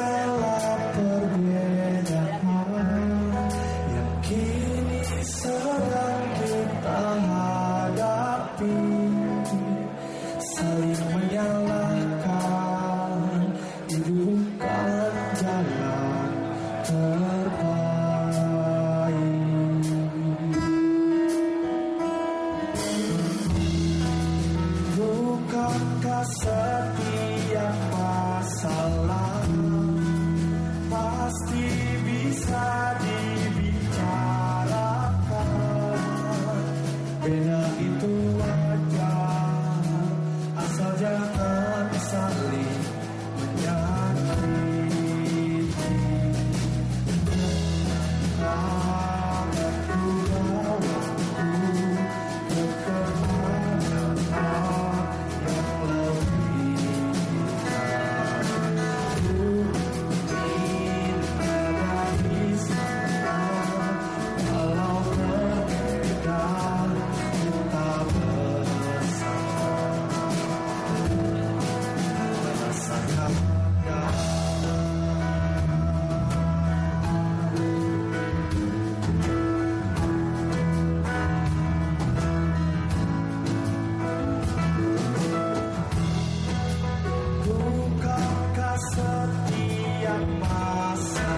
segala Masa